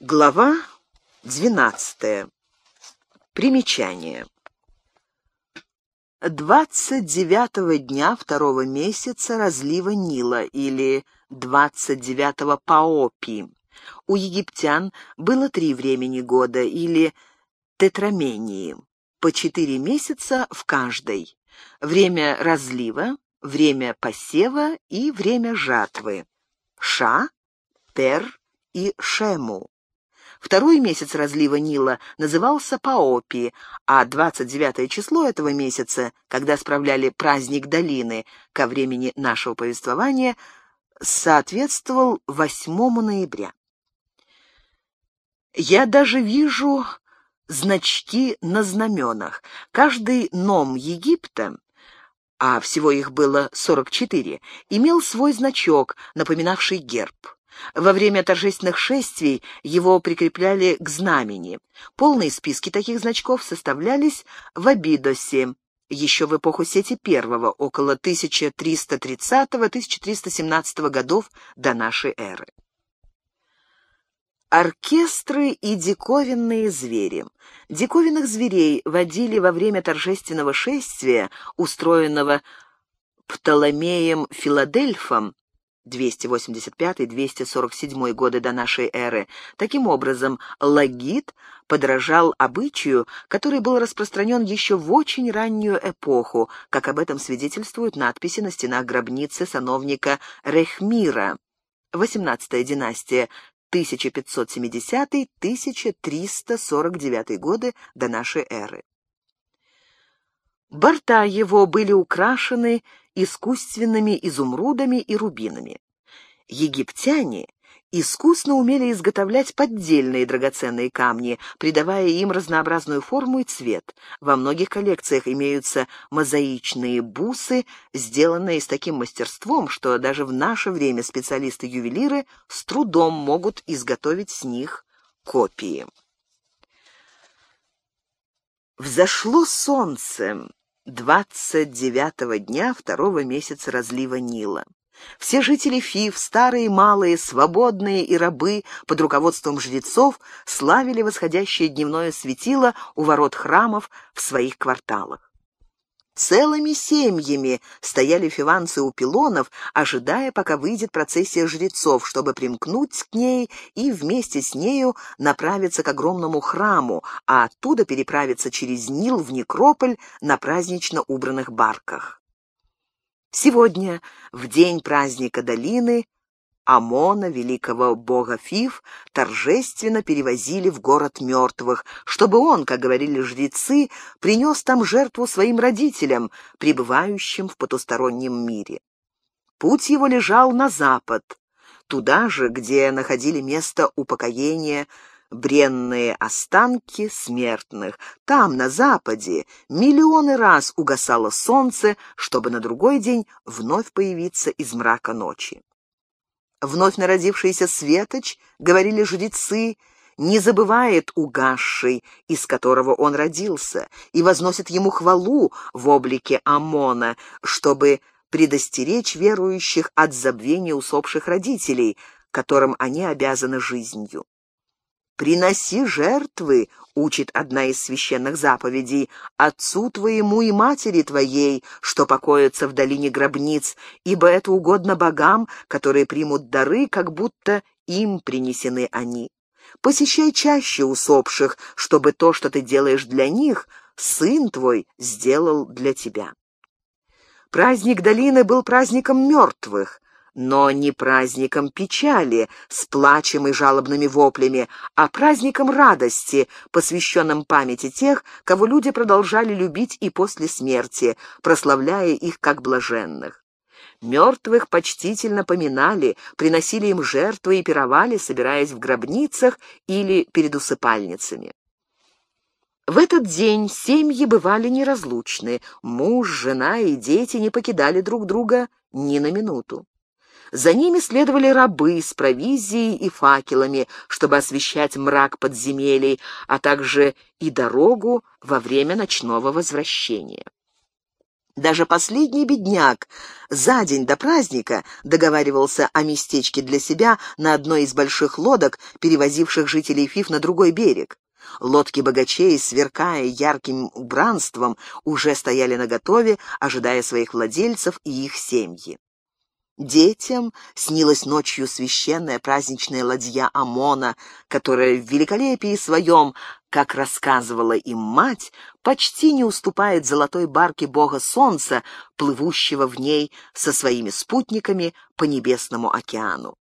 Глава 12. Примечание. 29 дня второго месяца разлива Нила или 29 Паопи. У египтян было три времени года или тетрамении, по четыре месяца в каждой. Время разлива, время посева и время жатвы. Ша, Пер и Шему. Второй месяц разлива Нила назывался Паопи, а 29 число этого месяца, когда справляли праздник долины ко времени нашего повествования, соответствовал 8 ноября. Я даже вижу значки на знаменах. Каждый ном Египта а всего их было 44, имел свой значок, напоминавший герб. Во время торжественных шествий его прикрепляли к знамени. Полные списки таких значков составлялись в Абидосе, еще в эпоху Сети I, около 1330-1317 годов до нашей эры. Оркестры и диковинные звери. Диковинных зверей водили во время торжественного шествия, устроенного Птоломеем Филадельфом, 285-247 годы до нашей эры. Таким образом, лагит подражал обычаю, который был распространен еще в очень раннюю эпоху, как об этом свидетельствуют надписи на стенах гробницы сановника Рехмира. 18-я династия, 1570-1349 годы до нашей эры. Борта его были украшены искусственными изумрудами и рубинами. Египтяне искусно умели изготовлять поддельные драгоценные камни, придавая им разнообразную форму и цвет. Во многих коллекциях имеются мозаичные бусы, сделанные с таким мастерством, что даже в наше время специалисты-ювелиры с трудом могут изготовить с них копии. Взошло солнце, двадцать девятого дня второго месяца разлива Нила. Все жители Фив, старые малые, свободные и рабы, под руководством жрецов, славили восходящее дневное светило у ворот храмов в своих кварталах. Целыми семьями стояли фиванцы у пилонов, ожидая, пока выйдет процессия жрецов, чтобы примкнуть к ней и вместе с нею направиться к огромному храму, а оттуда переправиться через Нил в Некрополь на празднично убранных барках. Сегодня, в день праздника долины, Амона, великого бога Фив, торжественно перевозили в город мертвых, чтобы он, как говорили жрецы, принес там жертву своим родителям, пребывающим в потустороннем мире. Путь его лежал на запад, туда же, где находили место упокоения бренные останки смертных. Там, на западе, миллионы раз угасало солнце, чтобы на другой день вновь появиться из мрака ночи. Вновь народившийся светоч, говорили жрецы, не забывает угасший, из которого он родился, и возносит ему хвалу в облике Амона, чтобы предостеречь верующих от забвения усопших родителей, которым они обязаны жизнью. «Приноси жертвы», — учит одна из священных заповедей, «отцу твоему и матери твоей, что покоятся в долине гробниц, ибо это угодно богам, которые примут дары, как будто им принесены они. Посещай чаще усопших, чтобы то, что ты делаешь для них, сын твой сделал для тебя». Праздник долины был праздником мертвых, но не праздником печали с плачем и жалобными воплями, а праздником радости, посвященным памяти тех, кого люди продолжали любить и после смерти, прославляя их как блаженных. Мертвых почтительно поминали, приносили им жертвы и пировали, собираясь в гробницах или перед усыпальницами. В этот день семьи бывали неразлучны, муж, жена и дети не покидали друг друга ни на минуту. За ними следовали рабы с провизией и факелами, чтобы освещать мрак подземелий, а также и дорогу во время ночного возвращения. Даже последний бедняк за день до праздника договаривался о местечке для себя на одной из больших лодок, перевозивших жителей Фиф на другой берег. Лодки богачей, сверкая ярким убранством, уже стояли наготове, ожидая своих владельцев и их семьи. Детям снилась ночью священная праздничная ладья Амона, которая в великолепии своем, как рассказывала им мать, почти не уступает золотой барке бога солнца, плывущего в ней со своими спутниками по небесному океану.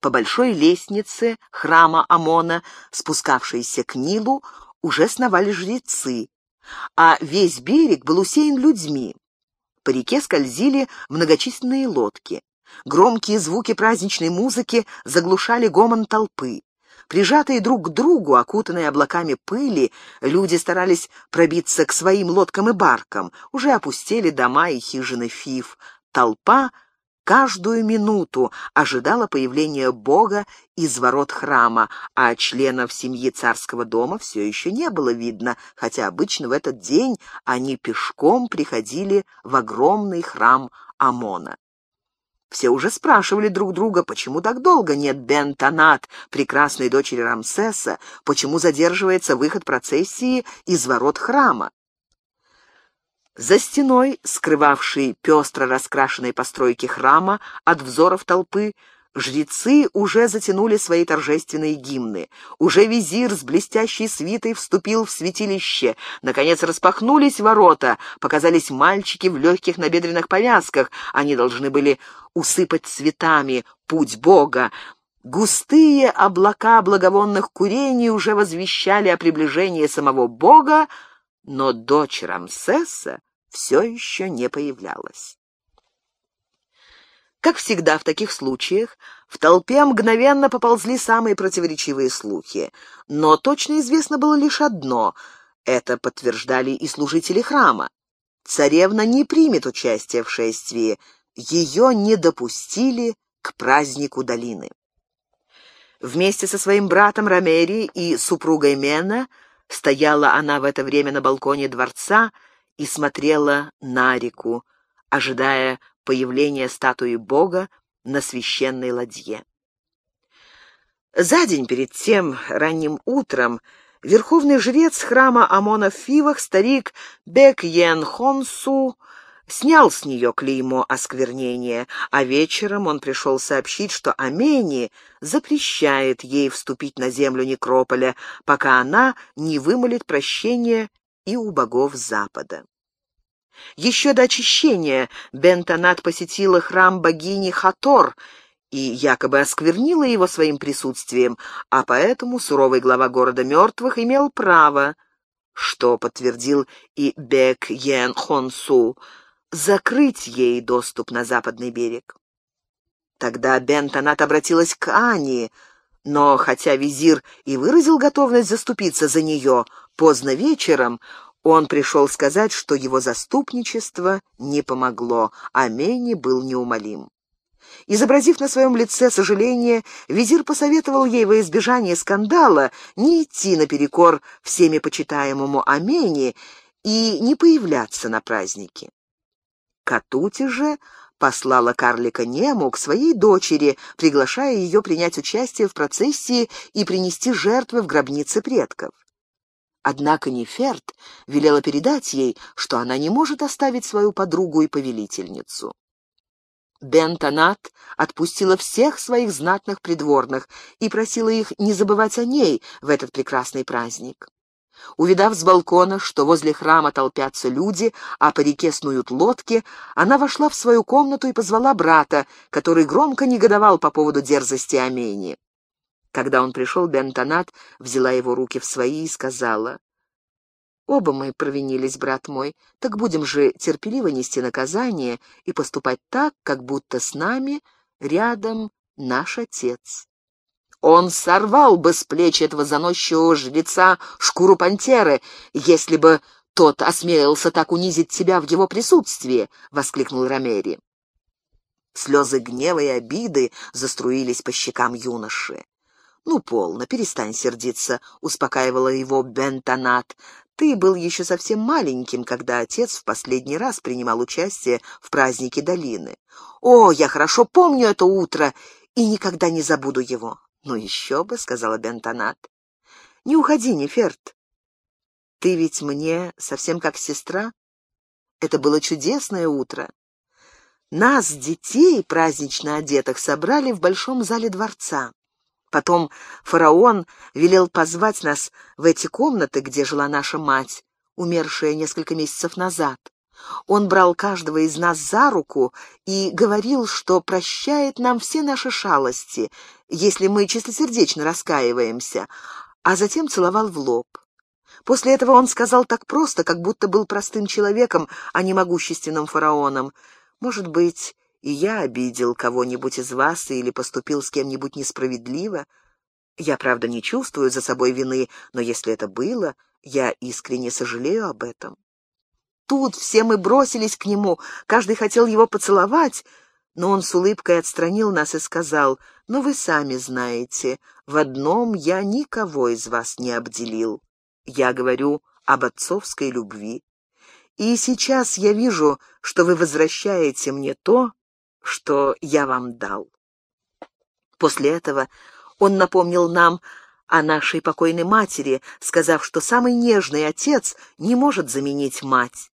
По большой лестнице храма Амона, спускавшейся к Нилу, уже сновали жрецы, а весь берег был усеян людьми. По реке скользили многочисленные лодки. Громкие звуки праздничной музыки заглушали гомон толпы. Прижатые друг к другу, окутанные облаками пыли, люди старались пробиться к своим лодкам и баркам. Уже опустели дома и хижины Фиф. Толпа каждую минуту ожидала появления Бога из ворот храма, а членов семьи царского дома все еще не было видно, хотя обычно в этот день они пешком приходили в огромный храм Амона. Все уже спрашивали друг друга, почему так долго нет Бентонат, прекрасной дочери Рамсеса, почему задерживается выход процессии из ворот храма. За стеной, скрывавшей пестро раскрашенные постройки храма от взоров толпы, жрецы уже затянули свои торжественные гимны. Уже визир с блестящей свитой вступил в святилище. Наконец распахнулись ворота, показались мальчики в легких набедренных повязках. Они должны были усыпать цветами путь Бога. Густые облака благовонных курений уже возвещали о приближении самого Бога, но дочь Рамсеса все еще не появлялась. Как всегда в таких случаях, в толпе мгновенно поползли самые противоречивые слухи. Но точно известно было лишь одно — это подтверждали и служители храма. Царевна не примет участие в шествии, ее не допустили к празднику долины. Вместе со своим братом Ромери и супругой Мена Стояла она в это время на балконе дворца и смотрела на реку, ожидая появления статуи Бога на священной ладье. За день перед тем ранним утром верховный жрец храма Амона в Фивах, старик Бек Йен Хонсу, снял с нее клеймо осквернения, а вечером он пришел сообщить, что Амени запрещает ей вступить на землю некрополя, пока она не вымолит прощения и у богов Запада. Еще до очищения Бентонат посетила храм богини Хатор и якобы осквернила его своим присутствием, а поэтому суровый глава города мертвых имел право, что подтвердил и Бек Йен Хонсу, закрыть ей доступ на западный берег. Тогда Бентонат обратилась к Ани, но хотя визир и выразил готовность заступиться за нее, поздно вечером он пришел сказать, что его заступничество не помогло, а Мени был неумолим. Изобразив на своем лице сожаление, визир посоветовал ей во избежание скандала не идти наперекор всеми почитаемому Амени и не появляться на празднике. Катути же послала карлика Нему к своей дочери, приглашая ее принять участие в процессии и принести жертвы в гробнице предков. Однако Неферт велела передать ей, что она не может оставить свою подругу и повелительницу. Бентонат отпустила всех своих знатных придворных и просила их не забывать о ней в этот прекрасный праздник. Увидав с балкона, что возле храма толпятся люди, а по реке снуют лодки, она вошла в свою комнату и позвала брата, который громко негодовал по поводу дерзости Амени. Когда он пришел, Бентонат взяла его руки в свои и сказала, «Оба мы провинились, брат мой, так будем же терпеливо нести наказание и поступать так, как будто с нами рядом наш отец». Он сорвал бы с плеч этого заносчивого жреца шкуру пантеры, если бы тот осмелился так унизить тебя в его присутствии, — воскликнул Ромери. Слезы гнева и обиды заструились по щекам юноши. «Ну, полно, перестань сердиться», — успокаивала его Бентонат. «Ты был еще совсем маленьким, когда отец в последний раз принимал участие в празднике долины. О, я хорошо помню это утро и никогда не забуду его». «Ну, еще бы», — сказала Бентонат. «Не уходи, Неферт. Ты ведь мне совсем как сестра. Это было чудесное утро. Нас, детей, празднично одетых, собрали в большом зале дворца. Потом фараон велел позвать нас в эти комнаты, где жила наша мать, умершая несколько месяцев назад. Он брал каждого из нас за руку и говорил, что прощает нам все наши шалости, если мы чистосердечно раскаиваемся, а затем целовал в лоб. После этого он сказал так просто, как будто был простым человеком, а не могущественным фараоном. «Может быть, и я обидел кого-нибудь из вас или поступил с кем-нибудь несправедливо. Я, правда, не чувствую за собой вины, но если это было, я искренне сожалею об этом. Тут все мы бросились к нему, каждый хотел его поцеловать, но он с улыбкой отстранил нас и сказал, «Но вы сами знаете, в одном я никого из вас не обделил. Я говорю об отцовской любви. И сейчас я вижу, что вы возвращаете мне то, что я вам дал. После этого он напомнил нам о нашей покойной матери, сказав, что самый нежный отец не может заменить мать.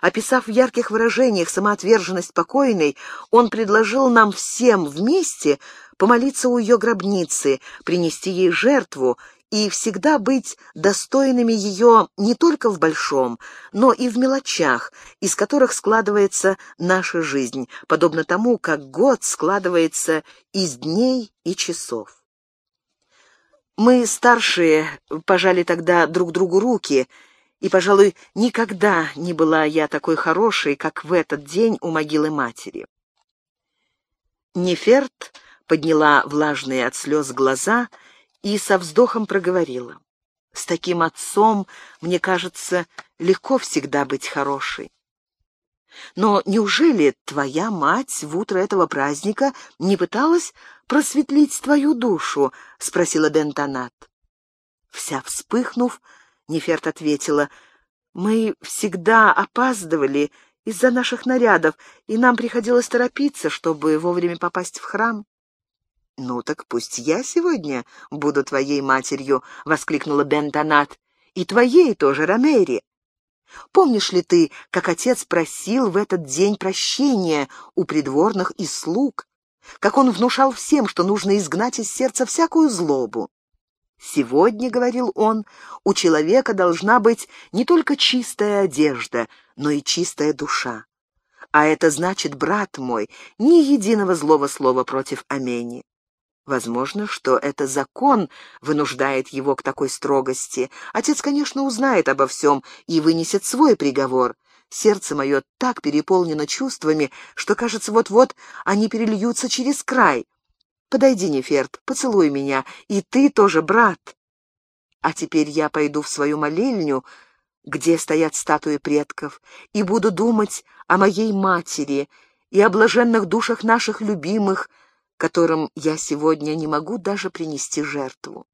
Описав в ярких выражениях самоотверженность покойной, он предложил нам всем вместе помолиться у ее гробницы, принести ей жертву и всегда быть достойными ее не только в большом, но и в мелочах, из которых складывается наша жизнь, подобно тому, как год складывается из дней и часов. Мы, старшие, пожали тогда друг другу руки, и, пожалуй, никогда не была я такой хорошей, как в этот день у могилы матери. Неферт подняла влажные от слез глаза — и со вздохом проговорила. «С таким отцом, мне кажется, легко всегда быть хорошей. Но неужели твоя мать в утро этого праздника не пыталась просветлить твою душу?» — спросила Бентонат. Вся вспыхнув, Неферт ответила, «Мы всегда опаздывали из-за наших нарядов, и нам приходилось торопиться, чтобы вовремя попасть в храм». «Ну так пусть я сегодня буду твоей матерью», — воскликнула Бентонат. «И твоей тоже, Ромери. Помнишь ли ты, как отец просил в этот день прощения у придворных и слуг? Как он внушал всем, что нужно изгнать из сердца всякую злобу? Сегодня, — говорил он, — у человека должна быть не только чистая одежда, но и чистая душа. А это значит, брат мой, ни единого злого слова против Амени. Возможно, что это закон вынуждает его к такой строгости. Отец, конечно, узнает обо всем и вынесет свой приговор. Сердце мое так переполнено чувствами, что, кажется, вот-вот они перельются через край. Подойди, Неферт, поцелуй меня, и ты тоже, брат. А теперь я пойду в свою молельню, где стоят статуи предков, и буду думать о моей матери и о блаженных душах наших любимых, которым я сегодня не могу даже принести жертву.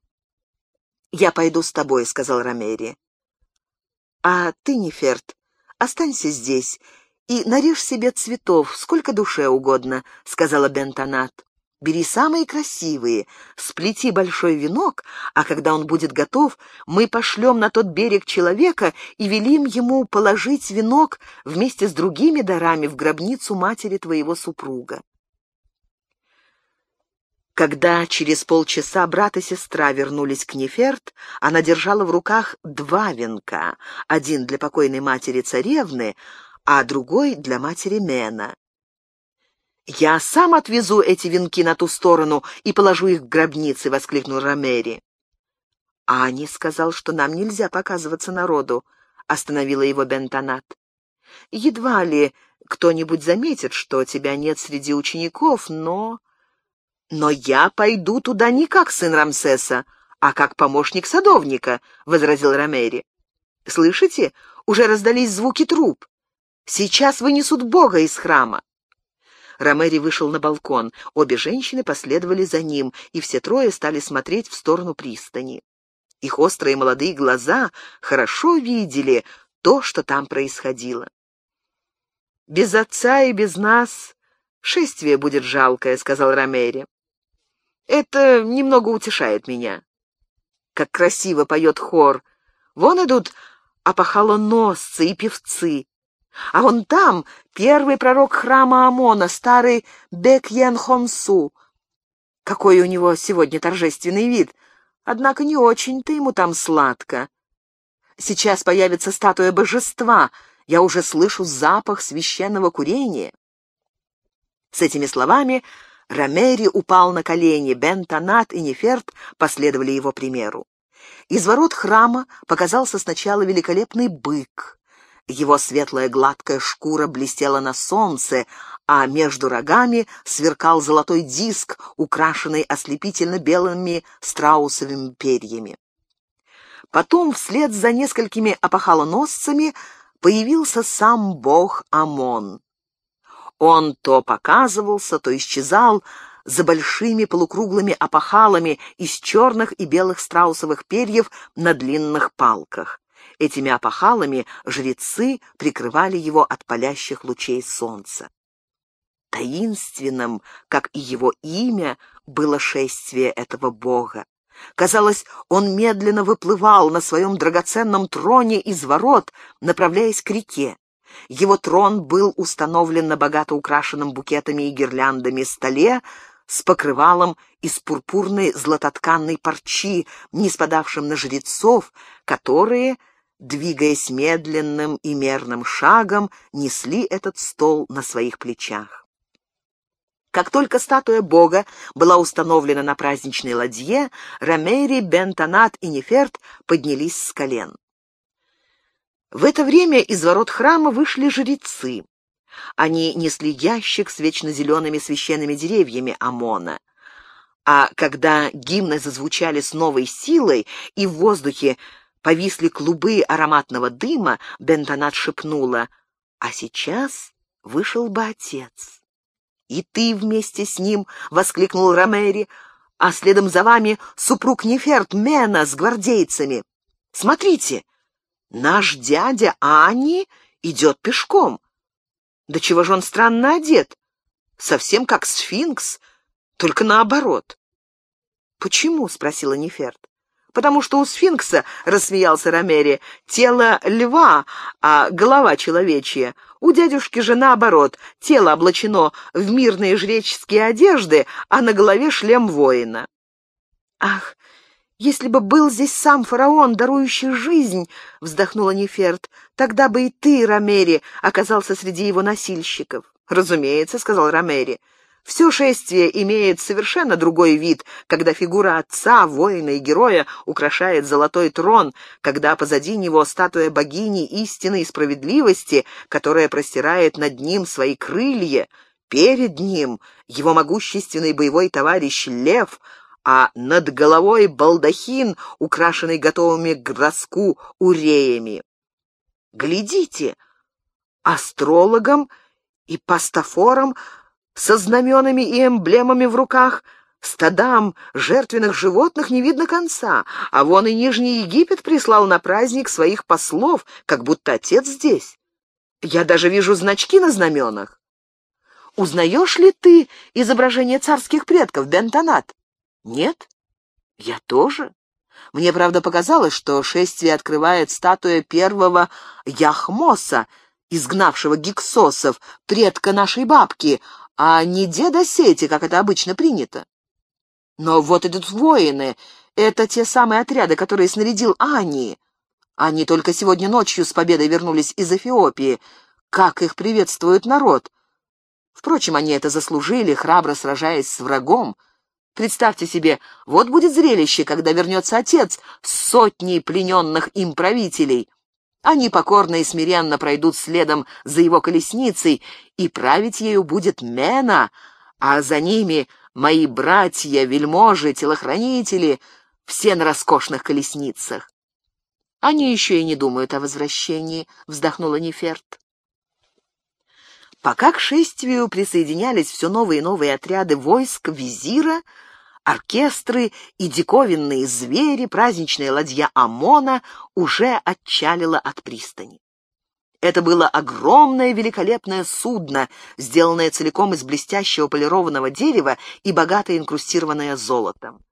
«Я пойду с тобой», — сказал Ромери. «А ты, Неферт, останься здесь и нарежь себе цветов, сколько душе угодно», — сказала Бентонат. «Бери самые красивые, сплети большой венок, а когда он будет готов, мы пошлем на тот берег человека и велим ему положить венок вместе с другими дарами в гробницу матери твоего супруга. Когда через полчаса брат и сестра вернулись к Неферт, она держала в руках два венка, один для покойной матери царевны, а другой для матери Мена. «Я сам отвезу эти венки на ту сторону и положу их в гробницы», — воскликнул Ромери. «Ани сказал, что нам нельзя показываться народу», — остановила его Бентонат. «Едва ли кто-нибудь заметит, что тебя нет среди учеников, но...» «Но я пойду туда не как сын Рамсеса, а как помощник садовника», — возразил Ромери. «Слышите? Уже раздались звуки труп. Сейчас вынесут Бога из храма». Ромери вышел на балкон. Обе женщины последовали за ним, и все трое стали смотреть в сторону пристани. Их острые молодые глаза хорошо видели то, что там происходило. «Без отца и без нас шествие будет жалкое», — сказал Ромери. «Это немного утешает меня». Как красиво поет хор. Вон идут опахалоносцы и певцы. А вон там первый пророк храма Амона, старый Бекьян Хонсу. Какой у него сегодня торжественный вид. Однако не очень-то ему там сладко. Сейчас появится статуя божества. Я уже слышу запах священного курения. С этими словами Ромери упал на колени, Бентонат и Неферт последовали его примеру. Из ворот храма показался сначала великолепный бык. Его светлая гладкая шкура блестела на солнце, а между рогами сверкал золотой диск, украшенный ослепительно белыми страусовыми перьями. Потом, вслед за несколькими опахалоносцами, появился сам бог Амон. Он то показывался, то исчезал за большими полукруглыми опахалами из черных и белых страусовых перьев на длинных палках. Этими опахалами жрецы прикрывали его от палящих лучей солнца. Таинственным, как и его имя, было шествие этого бога. Казалось, он медленно выплывал на своем драгоценном троне из ворот, направляясь к реке. Его трон был установлен на богато украшенном букетами и гирляндами столе с покрывалом из пурпурной златотканной парчи, не спадавшим на жрецов, которые двигаясь медленным и мерным шагом, несли этот стол на своих плечах. Как только статуя бога была установлена на праздничной ладье, Ромери, Бентонат и Неферт поднялись с колен. В это время из ворот храма вышли жрецы. Они несли ящик с вечно зелеными священными деревьями Амона. А когда гимны зазвучали с новой силой, и в воздухе повисли клубы ароматного дыма, Бентонат шепнула, «А сейчас вышел бы отец». «И ты вместе с ним!» — воскликнул Ромери, «а следом за вами супруг Неферт Мена с гвардейцами. Смотрите, наш дядя Ани идет пешком. Да чего же он странно одет? Совсем как сфинкс, только наоборот». «Почему?» — спросила Неферт потому что у сфинкса, — рассмеялся Ромери, — тело льва, а голова человечья. У дядюшки же наоборот, тело облачено в мирные жреческие одежды, а на голове шлем воина. «Ах, если бы был здесь сам фараон, дарующий жизнь!» — вздохнула Неферт. «Тогда бы и ты, Ромери, оказался среди его носильщиков». «Разумеется», — сказал Ромери. Все шествие имеет совершенно другой вид, когда фигура отца, воина и героя украшает золотой трон, когда позади него статуя богини истины и справедливости, которая простирает над ним свои крылья, перед ним его могущественный боевой товарищ Лев, а над головой балдахин, украшенный готовыми к броску уреями. Глядите, астрологам и пастафорам со знаменами и эмблемами в руках, стадам жертвенных животных не видно конца, а вон и Нижний Египет прислал на праздник своих послов, как будто отец здесь. Я даже вижу значки на знаменах. Узнаешь ли ты изображение царских предков, Бентонат? Нет? Я тоже. Мне, правда, показалось, что шествие открывает статуя первого Яхмоса, изгнавшего гиксосов, предка нашей бабки, а не деда Сети, как это обычно принято. Но вот идут воины. Это те самые отряды, которые снарядил Ани. Они только сегодня ночью с победой вернулись из Эфиопии. Как их приветствует народ? Впрочем, они это заслужили, храбро сражаясь с врагом. Представьте себе, вот будет зрелище, когда вернется отец с сотней плененных им правителей. Они покорно и смиренно пройдут следом за его колесницей, и править ею будет Мена, а за ними мои братья, вельможи, телохранители, все на роскошных колесницах. Они еще и не думают о возвращении, вздохнула Неферт. Пока к шествию присоединялись все новые и новые отряды войск визира, оркестры и диковинные звери, праздничная ладья ОМОНа уже отчалила от пристани. Это было огромное великолепное судно, сделанное целиком из блестящего полированного дерева и богато инкрустированное золотом.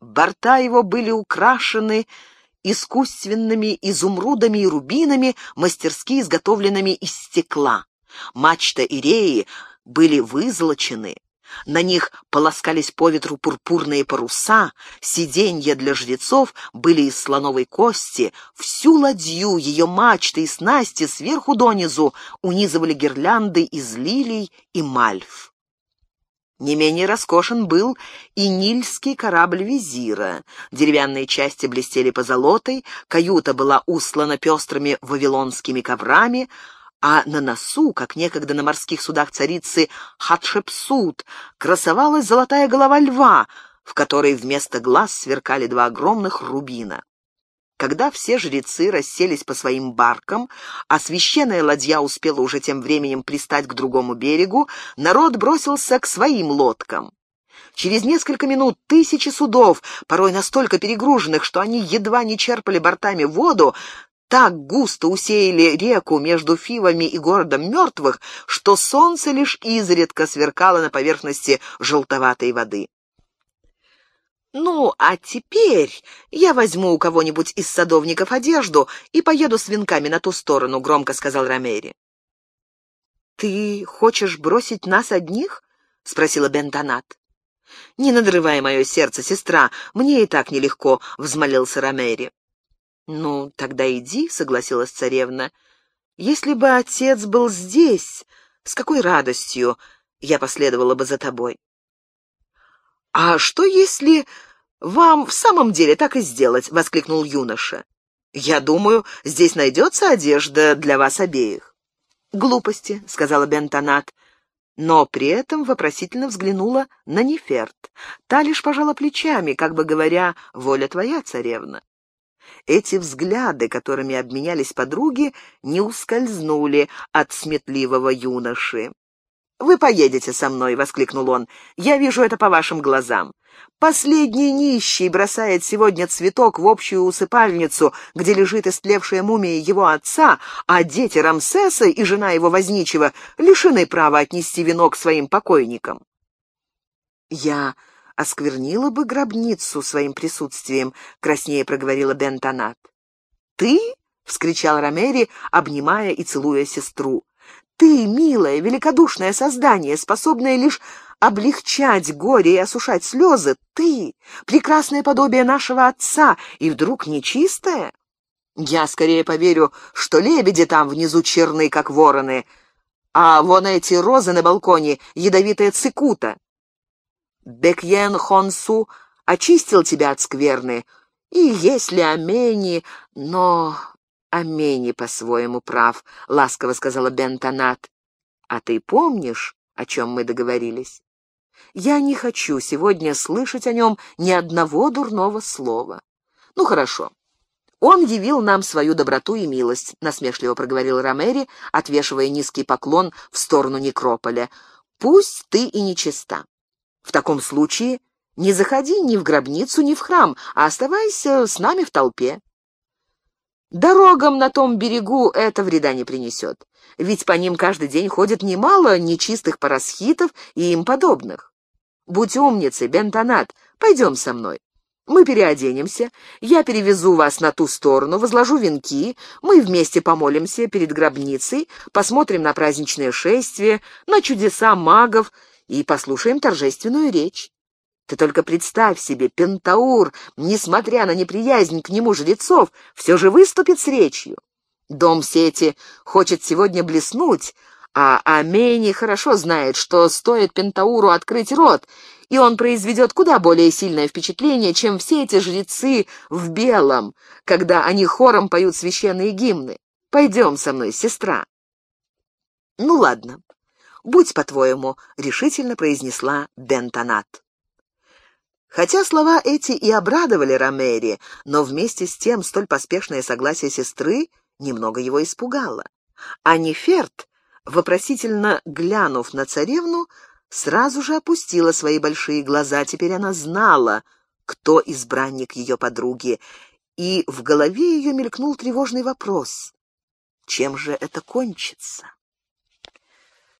Борта его были украшены искусственными изумрудами и рубинами, мастерски изготовленными из стекла. Мачта и реи были вызолочены, на них полоскались по ветру пурпурные паруса, сиденья для жрецов были из слоновой кости, всю ладью, ее мачты и снасти сверху донизу унизывали гирлянды из лилий и мальв. Не менее роскошен был и нильский корабль визира. Деревянные части блестели позолотой, каюта была услана пестрыми вавилонскими коврами, а на носу, как некогда на морских судах царицы Хатшепсут, красовалась золотая голова льва, в которой вместо глаз сверкали два огромных рубина. Когда все жрецы расселись по своим баркам, а священная ладья успела уже тем временем пристать к другому берегу, народ бросился к своим лодкам. Через несколько минут тысячи судов, порой настолько перегруженных, что они едва не черпали бортами воду, так густо усеяли реку между Фивами и городом мертвых, что солнце лишь изредка сверкало на поверхности желтоватой воды. «Ну, а теперь я возьму у кого-нибудь из садовников одежду и поеду с венками на ту сторону», — громко сказал Ромери. «Ты хочешь бросить нас одних?» — спросила Бентонат. «Не надрывай мое сердце, сестра, мне и так нелегко», — взмолился Ромери. «Ну, тогда иди», — согласилась царевна. «Если бы отец был здесь, с какой радостью я последовала бы за тобой». «А что, если вам в самом деле так и сделать?» — воскликнул юноша. «Я думаю, здесь найдется одежда для вас обеих». «Глупости», — сказала Бентонат, но при этом вопросительно взглянула на Неферт. Та лишь пожала плечами, как бы говоря, «Воля твоя, царевна». Эти взгляды, которыми обменялись подруги, не ускользнули от сметливого юноши. «Вы поедете со мной!» — воскликнул он. «Я вижу это по вашим глазам. Последний нищий бросает сегодня цветок в общую усыпальницу, где лежит истлевшая мумия его отца, а дети Рамсеса и жена его возничего лишены права отнести венок своим покойникам». «Я осквернила бы гробницу своим присутствием», — краснее проговорила Бентонат. «Ты?» — вскричал Ромери, обнимая и целуя сестру. «Ты, милое, великодушное создание, способное лишь облегчать горе и осушать слезы, ты, прекрасное подобие нашего отца, и вдруг нечистое? Я скорее поверю, что лебеди там внизу черны, как вороны, а вон эти розы на балконе — ядовитая цикута. Бекьен Хонсу очистил тебя от скверны, и если Амени, но Амени по-своему прав, — ласково сказала Бентонат. А ты помнишь, о чем мы договорились? Я не хочу сегодня слышать о нем ни одного дурного слова. Ну, хорошо. Он явил нам свою доброту и милость, — насмешливо проговорил Ромери, отвешивая низкий поклон в сторону некрополя. Пусть ты и нечиста. В таком случае не заходи ни в гробницу, ни в храм, а оставайся с нами в толпе. Дорогам на том берегу это вреда не принесет, ведь по ним каждый день ходит немало нечистых парасхитов и им подобных. Будь умницей, Бентонат, пойдем со мной. Мы переоденемся, я перевезу вас на ту сторону, возложу венки, мы вместе помолимся перед гробницей, посмотрим на праздничное шествие, на чудеса магов и послушаем торжественную речь. Ты только представь себе, Пентаур, несмотря на неприязнь к нему жрецов, все же выступит с речью. Дом сети хочет сегодня блеснуть, а Амени хорошо знает, что стоит Пентауру открыть рот, и он произведет куда более сильное впечатление, чем все эти жрецы в белом, когда они хором поют священные гимны. Пойдем со мной, сестра. Ну ладно, «Будь по-твоему», — решительно произнесла Бентонат. Хотя слова эти и обрадовали Ромери, но вместе с тем столь поспешное согласие сестры немного его испугало. А Неферт Вопросительно глянув на царевну, сразу же опустила свои большие глаза. Теперь она знала, кто избранник ее подруги, и в голове ее мелькнул тревожный вопрос. Чем же это кончится?